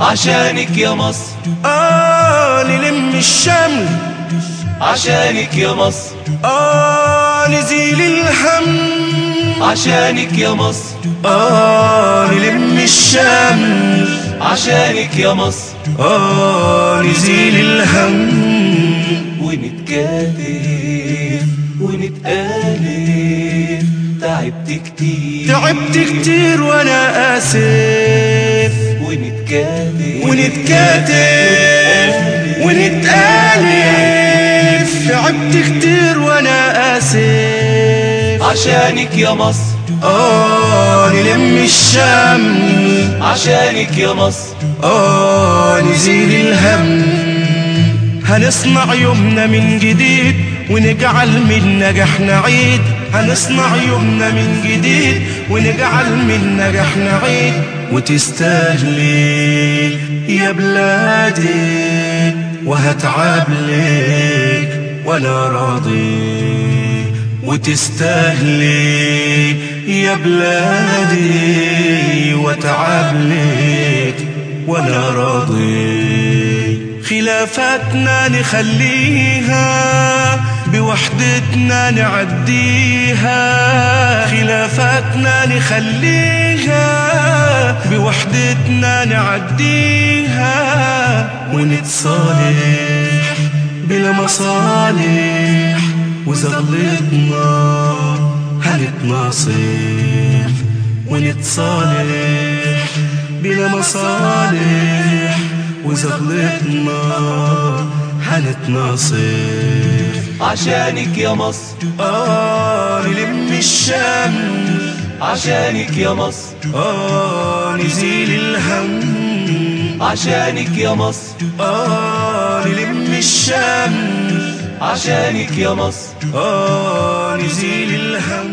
عشانك يا مصر. آه نلم الشمل. عشانك يا مصر. آه نزيل الهم. عشانك يا مصر. آه نلم الشمل. عشانك يا مصر. آه نزيل الهم. ونتكاتف ونتآلف تعبت كتير. تعبت كتير وأنا آسف. ونتكاتف ونتآلف. تعبت كتير وأنا آسف. عشانك يا مصر. آه نلم الشمل عشانك يا مصر. آه نزيل الهم. هنصنع يومنا من جديد ونجعل من نجاح نعيد هنصنع يومنا من جديد ونجعل من نجاح نعيد وتستاهلي يا بلادي وهتعب لك وأنا راضي وتستاهلي يا بلادي وتعب لك وأنا راضي خلافاتنا نخليها بوحدتنا نعديها خلافاتنا نخليها بوحدتنا نعديها ونتصالح بلا مصالح وزغلتنا هنتناصح ونتصالح بلا مصالح وزغلتنا هنتناصح عشانك يا مصر. آه نلم الشمل عشانك يا مصر. آه نزيل الهم. عشانك يا مصر. آه نلم الشمل عشانك يا مصر. آه نزيل الهم.